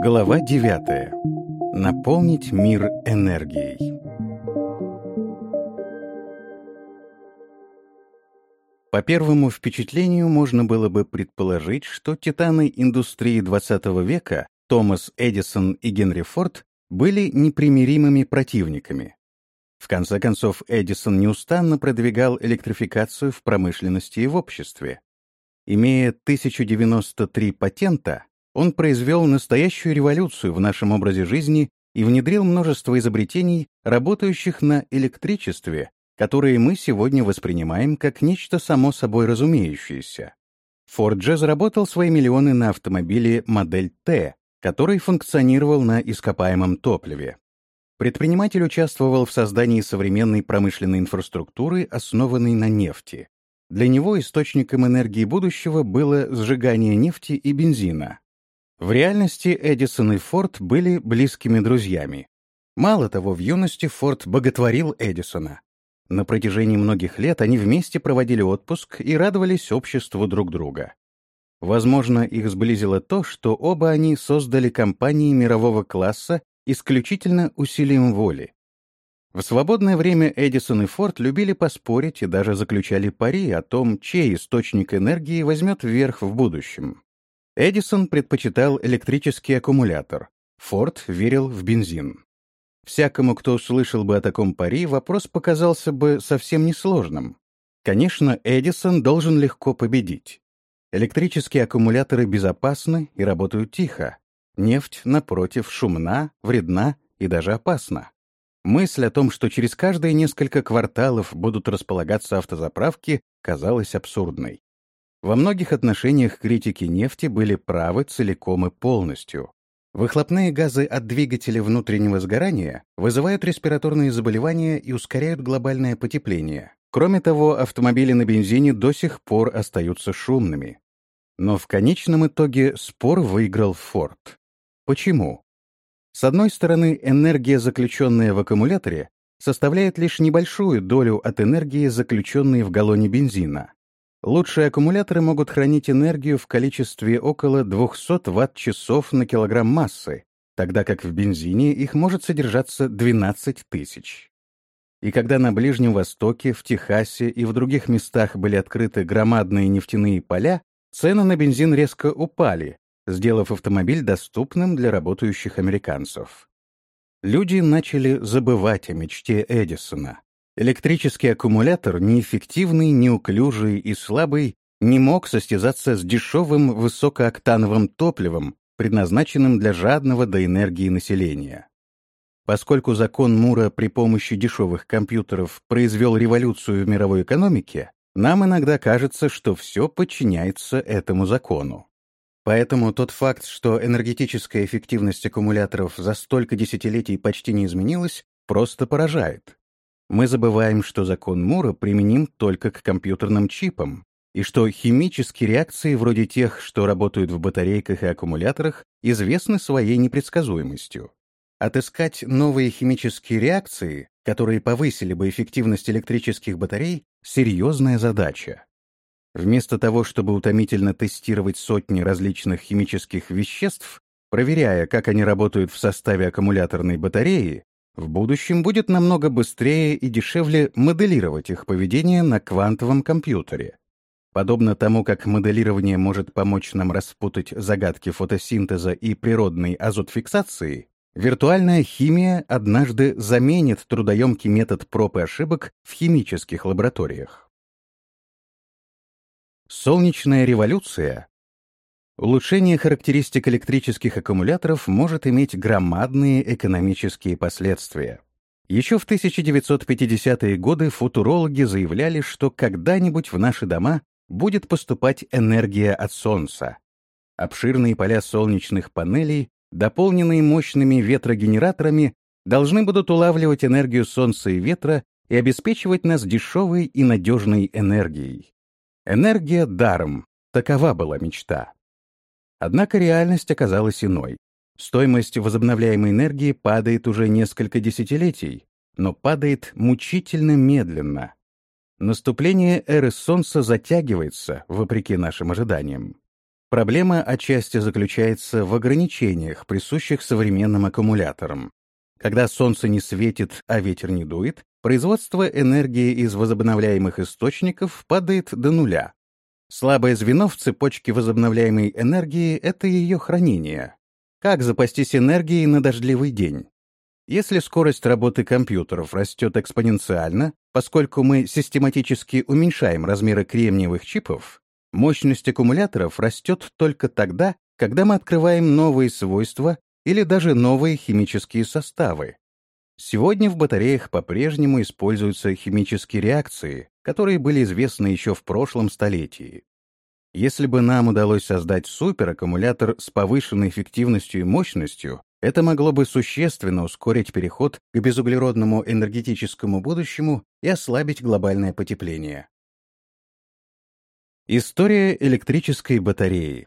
Глава 9. Наполнить мир энергией. По первому впечатлению можно было бы предположить, что титаны индустрии XX века Томас Эдисон и Генри Форд были непримиримыми противниками. В конце концов, Эдисон неустанно продвигал электрификацию в промышленности и в обществе. Имея 1093 патента, он произвел настоящую революцию в нашем образе жизни и внедрил множество изобретений, работающих на электричестве, которые мы сегодня воспринимаем как нечто само собой разумеющееся. Ford же заработал свои миллионы на автомобиле модель T, который функционировал на ископаемом топливе. Предприниматель участвовал в создании современной промышленной инфраструктуры, основанной на нефти. Для него источником энергии будущего было сжигание нефти и бензина. В реальности Эдисон и Форд были близкими друзьями. Мало того, в юности Форд боготворил Эдисона. На протяжении многих лет они вместе проводили отпуск и радовались обществу друг друга. Возможно, их сблизило то, что оба они создали компании мирового класса исключительно усилием воли. В свободное время Эдисон и Форд любили поспорить и даже заключали пари о том, чей источник энергии возьмет верх в будущем. Эдисон предпочитал электрический аккумулятор, Форд верил в бензин. Всякому, кто услышал бы о таком пари, вопрос показался бы совсем несложным. Конечно, Эдисон должен легко победить. Электрические аккумуляторы безопасны и работают тихо. Нефть, напротив, шумна, вредна и даже опасна. Мысль о том, что через каждые несколько кварталов будут располагаться автозаправки, казалась абсурдной. Во многих отношениях критики нефти были правы целиком и полностью. Выхлопные газы от двигателя внутреннего сгорания вызывают респираторные заболевания и ускоряют глобальное потепление. Кроме того, автомобили на бензине до сих пор остаются шумными. Но в конечном итоге спор выиграл Форд. Почему? С одной стороны, энергия, заключенная в аккумуляторе, составляет лишь небольшую долю от энергии, заключенной в галлоне бензина. Лучшие аккумуляторы могут хранить энергию в количестве около 200 Вт-часов на килограмм массы, тогда как в бензине их может содержаться 12 тысяч. И когда на Ближнем Востоке, в Техасе и в других местах были открыты громадные нефтяные поля, цены на бензин резко упали, сделав автомобиль доступным для работающих американцев. Люди начали забывать о мечте Эдисона. Электрический аккумулятор, неэффективный, неуклюжий и слабый, не мог состязаться с дешевым высокооктановым топливом, предназначенным для жадного до энергии населения. Поскольку закон Мура при помощи дешевых компьютеров произвел революцию в мировой экономике, нам иногда кажется, что все подчиняется этому закону. Поэтому тот факт, что энергетическая эффективность аккумуляторов за столько десятилетий почти не изменилась, просто поражает мы забываем, что закон Мура применим только к компьютерным чипам, и что химические реакции вроде тех, что работают в батарейках и аккумуляторах, известны своей непредсказуемостью. Отыскать новые химические реакции, которые повысили бы эффективность электрических батарей, серьезная задача. Вместо того, чтобы утомительно тестировать сотни различных химических веществ, проверяя, как они работают в составе аккумуляторной батареи, в будущем будет намного быстрее и дешевле моделировать их поведение на квантовом компьютере. Подобно тому, как моделирование может помочь нам распутать загадки фотосинтеза и природной азотфиксации, виртуальная химия однажды заменит трудоемкий метод проб и ошибок в химических лабораториях. Солнечная революция Улучшение характеристик электрических аккумуляторов может иметь громадные экономические последствия. Еще в 1950-е годы футурологи заявляли, что когда-нибудь в наши дома будет поступать энергия от Солнца. Обширные поля солнечных панелей, дополненные мощными ветрогенераторами, должны будут улавливать энергию Солнца и ветра и обеспечивать нас дешевой и надежной энергией. Энергия даром — такова была мечта. Однако реальность оказалась иной. Стоимость возобновляемой энергии падает уже несколько десятилетий, но падает мучительно медленно. Наступление эры Солнца затягивается, вопреки нашим ожиданиям. Проблема отчасти заключается в ограничениях, присущих современным аккумуляторам. Когда солнце не светит, а ветер не дует, производство энергии из возобновляемых источников падает до нуля. Слабое звено в цепочке возобновляемой энергии — это ее хранение. Как запастись энергией на дождливый день? Если скорость работы компьютеров растет экспоненциально, поскольку мы систематически уменьшаем размеры кремниевых чипов, мощность аккумуляторов растет только тогда, когда мы открываем новые свойства или даже новые химические составы. Сегодня в батареях по-прежнему используются химические реакции, которые были известны еще в прошлом столетии. Если бы нам удалось создать супераккумулятор с повышенной эффективностью и мощностью, это могло бы существенно ускорить переход к безуглеродному энергетическому будущему и ослабить глобальное потепление. История электрической батареи.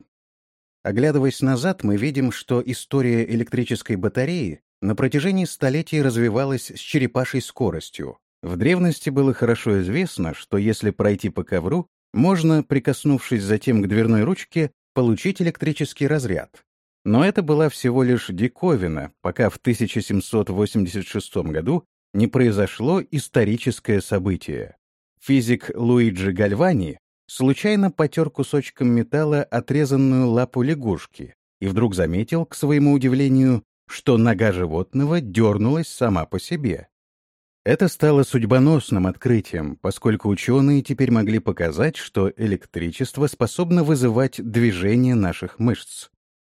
Оглядываясь назад, мы видим, что история электрической батареи на протяжении столетий развивалась с черепашей скоростью. В древности было хорошо известно, что если пройти по ковру, можно, прикоснувшись затем к дверной ручке, получить электрический разряд. Но это была всего лишь диковина, пока в 1786 году не произошло историческое событие. Физик Луиджи Гальвани случайно потер кусочком металла отрезанную лапу лягушки и вдруг заметил, к своему удивлению, что нога животного дернулась сама по себе. Это стало судьбоносным открытием, поскольку ученые теперь могли показать, что электричество способно вызывать движение наших мышц.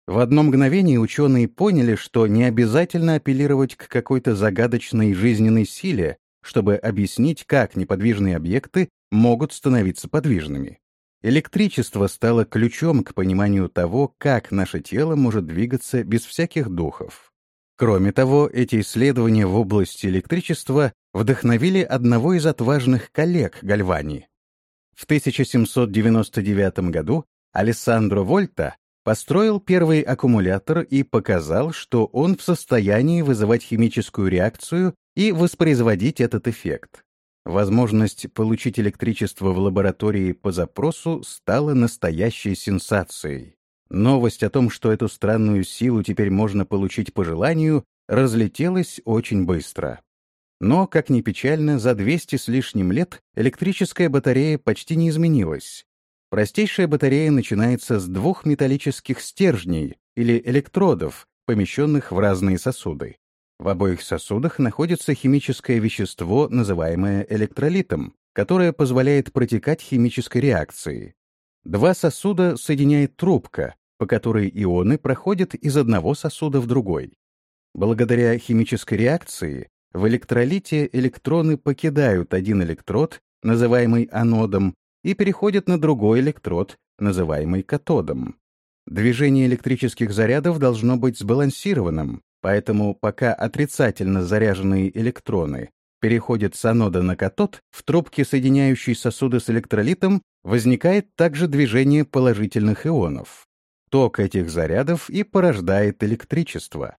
В одно мгновение ученые поняли, что не обязательно апеллировать к какой-то загадочной жизненной силе, чтобы объяснить, как неподвижные объекты могут становиться подвижными. Электричество стало ключом к пониманию того, как наше тело может двигаться без всяких духов. Кроме того, эти исследования в области электричества вдохновили одного из отважных коллег Гальвани. В 1799 году Алессандро Вольта построил первый аккумулятор и показал, что он в состоянии вызывать химическую реакцию и воспроизводить этот эффект. Возможность получить электричество в лаборатории по запросу стала настоящей сенсацией. Новость о том, что эту странную силу теперь можно получить по желанию, разлетелась очень быстро. Но, как ни печально, за 200 с лишним лет электрическая батарея почти не изменилась. Простейшая батарея начинается с двух металлических стержней или электродов, помещенных в разные сосуды. В обоих сосудах находится химическое вещество, называемое электролитом, которое позволяет протекать химической реакции. Два сосуда соединяет трубка, по которой ионы проходят из одного сосуда в другой. Благодаря химической реакции в электролите электроны покидают один электрод, называемый анодом, и переходят на другой электрод, называемый катодом. Движение электрических зарядов должно быть сбалансированным, поэтому пока отрицательно заряженные электроны переходят с анода на катод, в трубке, соединяющей сосуды с электролитом, возникает также движение положительных ионов. Ток этих зарядов и порождает электричество.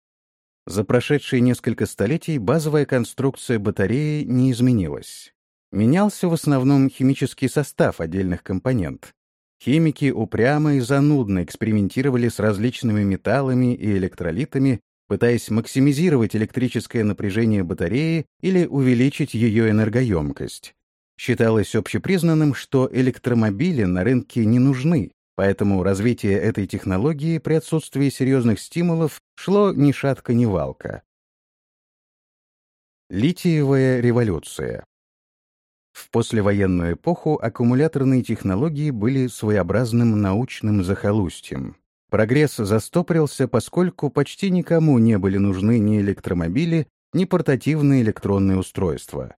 За прошедшие несколько столетий базовая конструкция батареи не изменилась. Менялся в основном химический состав отдельных компонент. Химики упрямо и занудно экспериментировали с различными металлами и электролитами, пытаясь максимизировать электрическое напряжение батареи или увеличить ее энергоемкость. Считалось общепризнанным, что электромобили на рынке не нужны, поэтому развитие этой технологии при отсутствии серьезных стимулов шло ни шатка, ни валка. Литиевая революция В послевоенную эпоху аккумуляторные технологии были своеобразным научным захолустьем. Прогресс застопорился, поскольку почти никому не были нужны ни электромобили, ни портативные электронные устройства.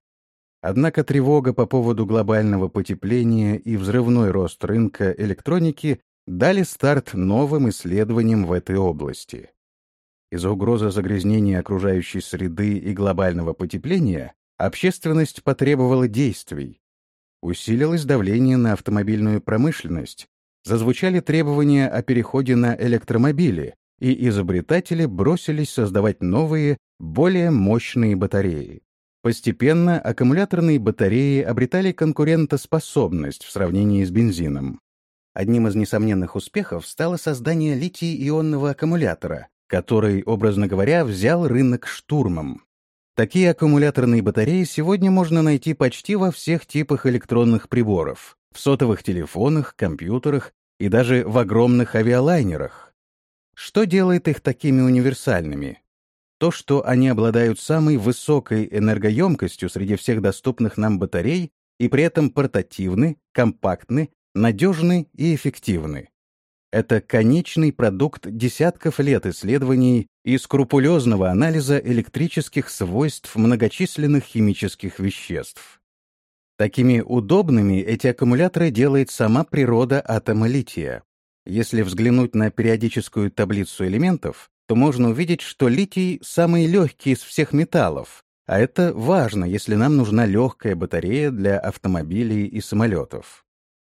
Однако тревога по поводу глобального потепления и взрывной рост рынка электроники дали старт новым исследованиям в этой области. Из-за угрозы загрязнения окружающей среды и глобального потепления общественность потребовала действий. Усилилось давление на автомобильную промышленность, зазвучали требования о переходе на электромобили, и изобретатели бросились создавать новые, более мощные батареи. Постепенно аккумуляторные батареи обретали конкурентоспособность в сравнении с бензином. Одним из несомненных успехов стало создание литий-ионного аккумулятора, который, образно говоря, взял рынок штурмом. Такие аккумуляторные батареи сегодня можно найти почти во всех типах электронных приборов, в сотовых телефонах, компьютерах и даже в огромных авиалайнерах. Что делает их такими универсальными? То, что они обладают самой высокой энергоемкостью среди всех доступных нам батарей и при этом портативны, компактны, надежны и эффективны. Это конечный продукт десятков лет исследований и скрупулезного анализа электрических свойств многочисленных химических веществ. Такими удобными эти аккумуляторы делает сама природа атома лития. Если взглянуть на периодическую таблицу элементов, то можно увидеть, что литий самый легкий из всех металлов, а это важно, если нам нужна легкая батарея для автомобилей и самолетов.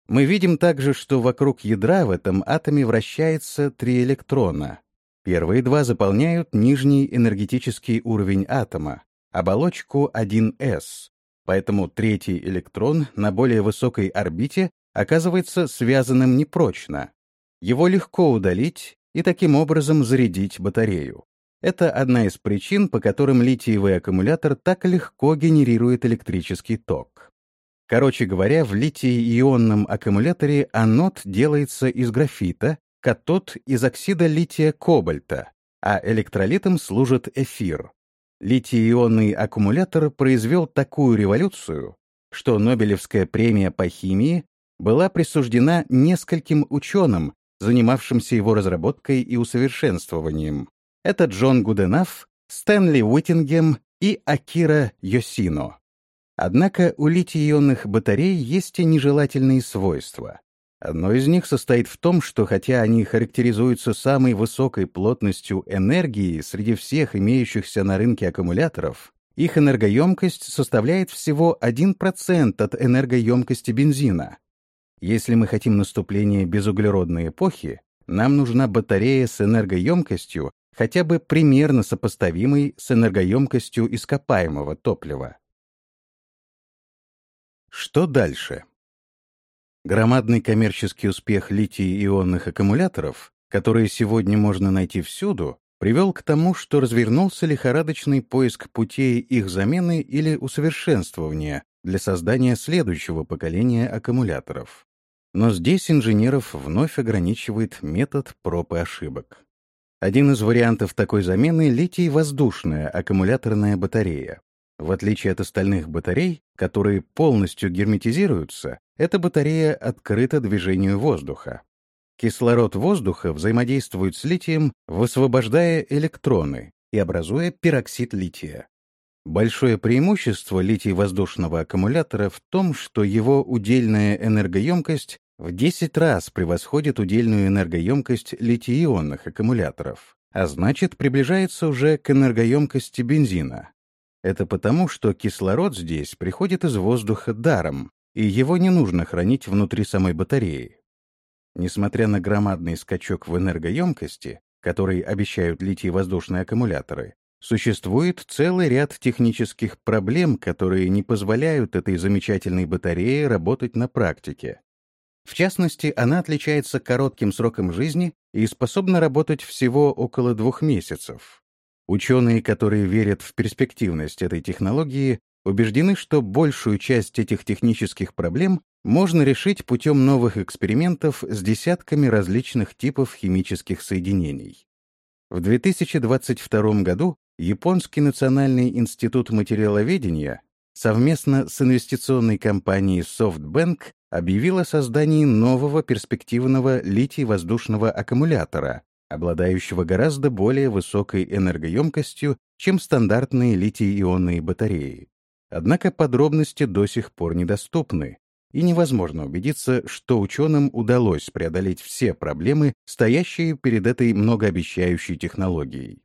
Мы видим также, что вокруг ядра в этом атоме вращается три электрона. Первые два заполняют нижний энергетический уровень атома, оболочку 1s, поэтому третий электрон на более высокой орбите оказывается связанным непрочно. Его легко удалить и таким образом зарядить батарею. Это одна из причин, по которым литиевый аккумулятор так легко генерирует электрический ток. Короче говоря, в литий-ионном аккумуляторе анод делается из графита, катод — из оксида лития-кобальта, а электролитом служит эфир. Литий-ионный аккумулятор произвел такую революцию, что Нобелевская премия по химии была присуждена нескольким ученым, занимавшимся его разработкой и усовершенствованием. Это Джон Гуденаф, Стэнли Уиттингем и Акира Йосино. Однако у литий-ионных батарей есть и нежелательные свойства. Одно из них состоит в том, что хотя они характеризуются самой высокой плотностью энергии среди всех имеющихся на рынке аккумуляторов, их энергоемкость составляет всего 1% от энергоемкости бензина. Если мы хотим наступления безуглеродной эпохи, нам нужна батарея с энергоемкостью, хотя бы примерно сопоставимой с энергоемкостью ископаемого топлива. Что дальше? Громадный коммерческий успех литий-ионных аккумуляторов, которые сегодня можно найти всюду, привел к тому, что развернулся лихорадочный поиск путей их замены или усовершенствования для создания следующего поколения аккумуляторов. Но здесь инженеров вновь ограничивает метод проб и ошибок. Один из вариантов такой замены — литий-воздушная аккумуляторная батарея. В отличие от остальных батарей, которые полностью герметизируются, эта батарея открыта движению воздуха. Кислород воздуха взаимодействует с литием, высвобождая электроны и образуя пероксид лития. Большое преимущество литий-воздушного аккумулятора в том, что его удельная энергоемкость в 10 раз превосходит удельную энергоемкость литий-ионных аккумуляторов, а значит приближается уже к энергоемкости бензина. Это потому, что кислород здесь приходит из воздуха даром, и его не нужно хранить внутри самой батареи. Несмотря на громадный скачок в энергоемкости, который обещают литий-воздушные аккумуляторы, существует целый ряд технических проблем, которые не позволяют этой замечательной батарее работать на практике. В частности, она отличается коротким сроком жизни и способна работать всего около двух месяцев. Ученые, которые верят в перспективность этой технологии, убеждены, что большую часть этих технических проблем можно решить путем новых экспериментов с десятками различных типов химических соединений. В 2022 году Японский национальный институт материаловедения совместно с инвестиционной компанией SoftBank объявил о создании нового перспективного литий-воздушного аккумулятора, обладающего гораздо более высокой энергоемкостью, чем стандартные литий-ионные батареи. Однако подробности до сих пор недоступны, и невозможно убедиться, что ученым удалось преодолеть все проблемы, стоящие перед этой многообещающей технологией.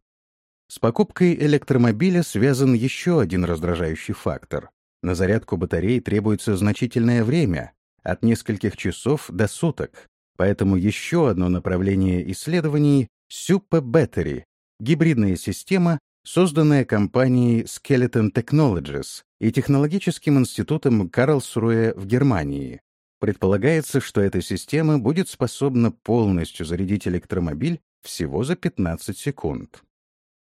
С покупкой электромобиля связан еще один раздражающий фактор. На зарядку батареи требуется значительное время, от нескольких часов до суток, Поэтому еще одно направление исследований — Super гибридная система, созданная компанией Skeleton Technologies и технологическим институтом Карлсруэ в Германии. Предполагается, что эта система будет способна полностью зарядить электромобиль всего за 15 секунд.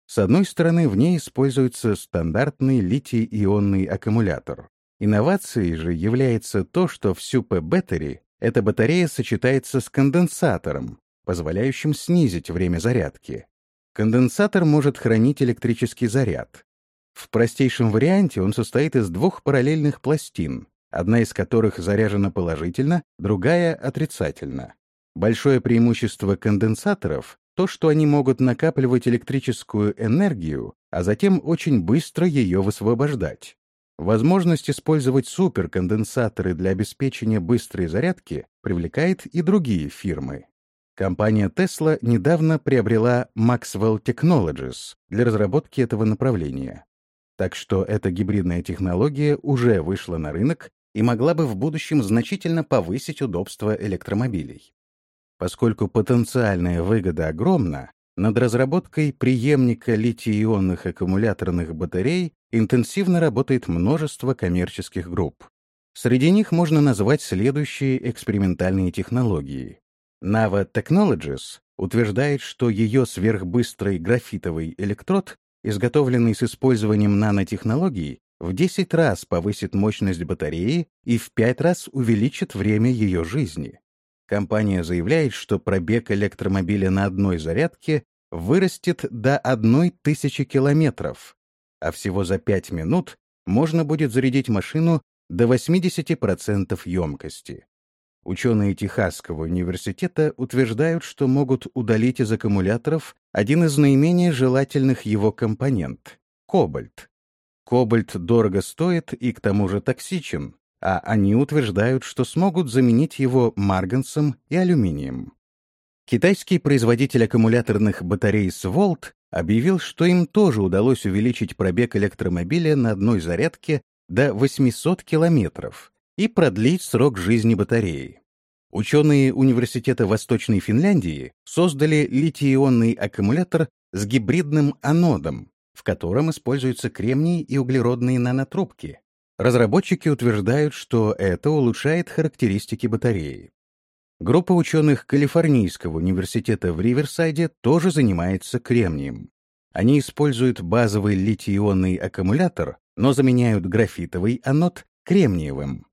С одной стороны, в ней используется стандартный литий-ионный аккумулятор. Инновацией же является то, что в Super Battery эта батарея сочетается с конденсатором, позволяющим снизить время зарядки. Конденсатор может хранить электрический заряд. В простейшем варианте он состоит из двух параллельных пластин, одна из которых заряжена положительно, другая — отрицательно. Большое преимущество конденсаторов — то, что они могут накапливать электрическую энергию, а затем очень быстро ее высвобождать. Возможность использовать суперконденсаторы для обеспечения быстрой зарядки привлекает и другие фирмы. Компания Tesla недавно приобрела Maxwell Technologies для разработки этого направления. Так что эта гибридная технология уже вышла на рынок и могла бы в будущем значительно повысить удобство электромобилей. Поскольку потенциальная выгода огромна, над разработкой преемника литий-ионных аккумуляторных батарей интенсивно работает множество коммерческих групп. Среди них можно назвать следующие экспериментальные технологии. Nava Technologies утверждает, что ее сверхбыстрый графитовый электрод, изготовленный с использованием нанотехнологий, в 10 раз повысит мощность батареи и в 5 раз увеличит время ее жизни. Компания заявляет, что пробег электромобиля на одной зарядке вырастет до 1000 километров, а всего за 5 минут можно будет зарядить машину до 80% емкости. Ученые Техасского университета утверждают, что могут удалить из аккумуляторов один из наименее желательных его компонент — кобальт. Кобальт дорого стоит и к тому же токсичен, а они утверждают, что смогут заменить его марганцем и алюминием. Китайский производитель аккумуляторных батарей Своlt объявил, что им тоже удалось увеличить пробег электромобиля на одной зарядке до 800 километров и продлить срок жизни батареи. Ученые Университета Восточной Финляндии создали литий-ионный аккумулятор с гибридным анодом, в котором используются кремний и углеродные нанотрубки, Разработчики утверждают, что это улучшает характеристики батареи. Группа ученых Калифорнийского университета в Риверсайде тоже занимается кремнием. Они используют базовый литий-ионный аккумулятор, но заменяют графитовый анод кремниевым.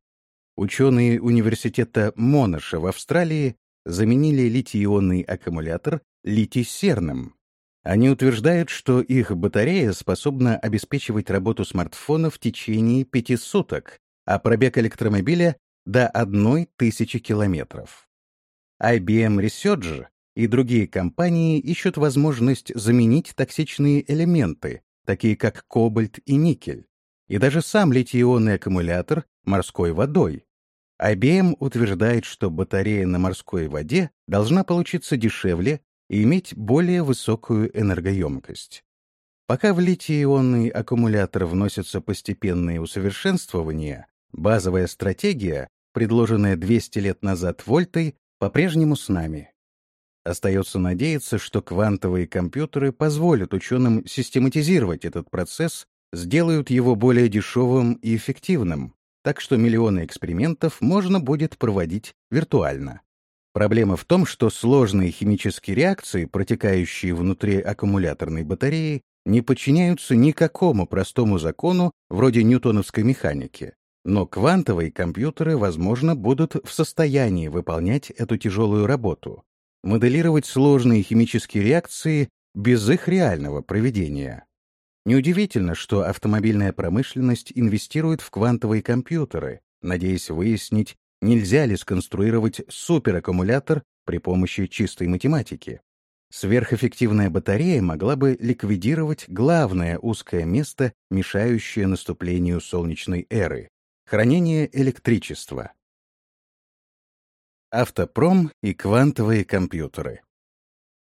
Ученые университета Монаша в Австралии заменили литий-ионный аккумулятор литий-серным, они утверждают, что их батарея способна обеспечивать работу смартфона в течение пяти суток, а пробег электромобиля — до одной тысячи километров. IBM Research и другие компании ищут возможность заменить токсичные элементы, такие как кобальт и никель, и даже сам литий-ионный аккумулятор морской водой. IBM утверждает, что батарея на морской воде должна получиться дешевле и иметь более высокую энергоемкость. Пока в литий-ионный аккумулятор вносятся постепенные усовершенствования, базовая стратегия, предложенная 200 лет назад Вольтой, по-прежнему с нами. Остается надеяться, что квантовые компьютеры позволят ученым систематизировать этот процесс, сделают его более дешевым и эффективным, так что миллионы экспериментов можно будет проводить виртуально. Проблема в том, что сложные химические реакции, протекающие внутри аккумуляторной батареи, не подчиняются никакому простому закону вроде ньютоновской механики. Но квантовые компьютеры, возможно, будут в состоянии выполнять эту тяжелую работу, моделировать сложные химические реакции без их реального проведения. Неудивительно, что автомобильная промышленность инвестирует в квантовые компьютеры, надеясь выяснить, Нельзя ли сконструировать супераккумулятор при помощи чистой математики? Сверхэффективная батарея могла бы ликвидировать главное узкое место, мешающее наступлению солнечной эры — хранение электричества. Автопром и квантовые компьютеры.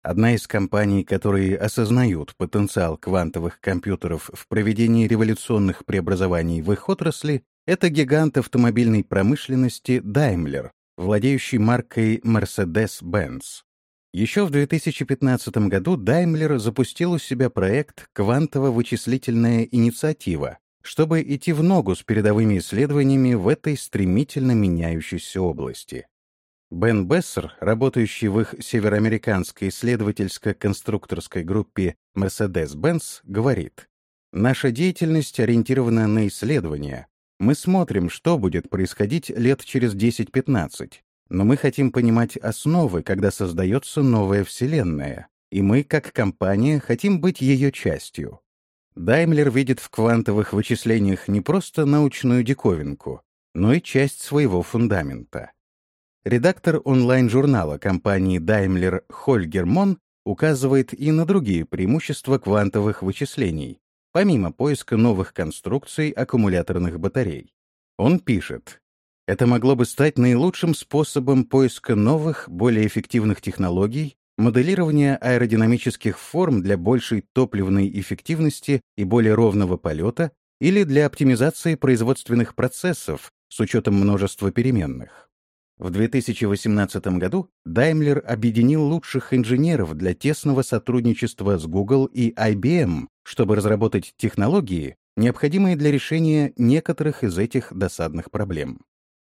Одна из компаний, которые осознают потенциал квантовых компьютеров в проведении революционных преобразований в их отрасли, это гигант автомобильной промышленности Daimler, владеющий маркой Mercedes-Benz. Еще в 2015 году Daimler запустил у себя проект «Квантово-вычислительная инициатива», чтобы идти в ногу с передовыми исследованиями в этой стремительно меняющейся области. Бен Бессер, работающий в их североамериканской исследовательско-конструкторской группе Mercedes-Benz, говорит, «Наша деятельность ориентирована на исследования. Мы смотрим, что будет происходить лет через 10-15, но мы хотим понимать основы, когда создается новая Вселенная, и мы, как компания, хотим быть ее частью. Даймлер видит в квантовых вычислениях не просто научную диковинку, но и часть своего фундамента. Редактор онлайн-журнала компании Daimler Хольгер Мон указывает и на другие преимущества квантовых вычислений, помимо поиска новых конструкций аккумуляторных батарей. Он пишет, это могло бы стать наилучшим способом поиска новых, более эффективных технологий моделирование аэродинамических форм для большей топливной эффективности и более ровного полета или для оптимизации производственных процессов с учетом множества переменных. В 2018 году Daimler объединил лучших инженеров для тесного сотрудничества с Google и IBM, чтобы разработать технологии, необходимые для решения некоторых из этих досадных проблем.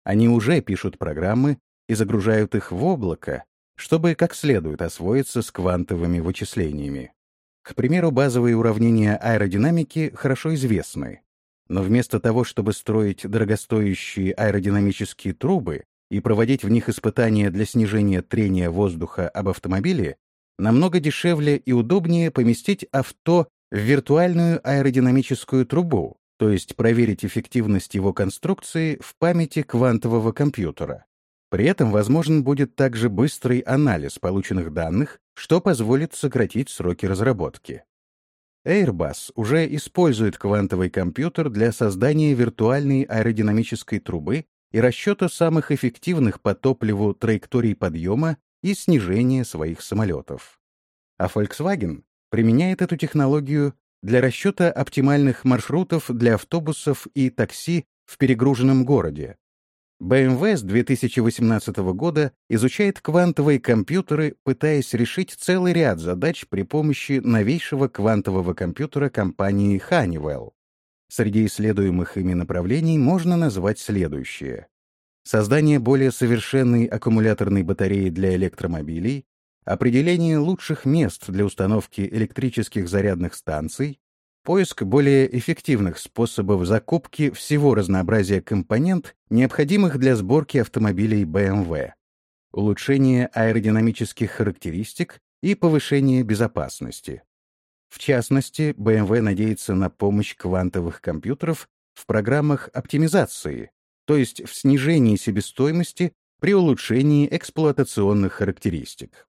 Они уже пишут программы и загружают их в облако, чтобы как следует освоиться с квантовыми вычислениями. К примеру, базовые уравнения аэродинамики хорошо известны. Но вместо того, чтобы строить дорогостоящие аэродинамические трубы и проводить в них испытания для снижения трения воздуха об автомобиле, намного дешевле и удобнее поместить авто в виртуальную аэродинамическую трубу, то есть проверить эффективность его конструкции в памяти квантового компьютера. При этом возможен будет также быстрый анализ полученных данных, что позволит сократить сроки разработки. Airbus уже использует квантовый компьютер для создания виртуальной аэродинамической трубы и расчета самых эффективных по топливу траекторий подъема и снижения своих самолетов. А Volkswagen применяет эту технологию для расчета оптимальных маршрутов для автобусов и такси в перегруженном городе, BMW с 2018 года изучает квантовые компьютеры, пытаясь решить целый ряд задач при помощи новейшего квантового компьютера компании Honeywell. Среди исследуемых ими направлений можно назвать следующее. Создание более совершенной аккумуляторной батареи для электромобилей, определение лучших мест для установки электрических зарядных станций, Поиск более эффективных способов закупки всего разнообразия компонент, необходимых для сборки автомобилей BMW, улучшение аэродинамических характеристик и повышение безопасности. В частности, BMW надеется на помощь квантовых компьютеров в программах оптимизации, то есть в снижении себестоимости при улучшении эксплуатационных характеристик.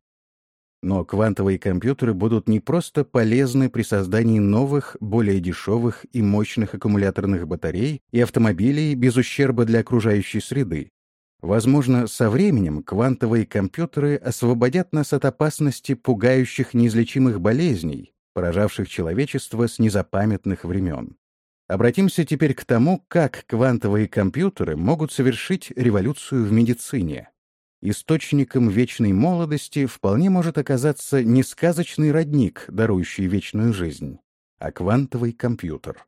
Но квантовые компьютеры будут не просто полезны при создании новых, более дешевых и мощных аккумуляторных батарей и автомобилей без ущерба для окружающей среды. Возможно, со временем квантовые компьютеры освободят нас от опасности пугающих неизлечимых болезней, поражавших человечество с незапамятных времен. Обратимся теперь к тому, как квантовые компьютеры могут совершить революцию в медицине источником вечной молодости вполне может оказаться не сказочный родник, дарующий вечную жизнь, а квантовый компьютер.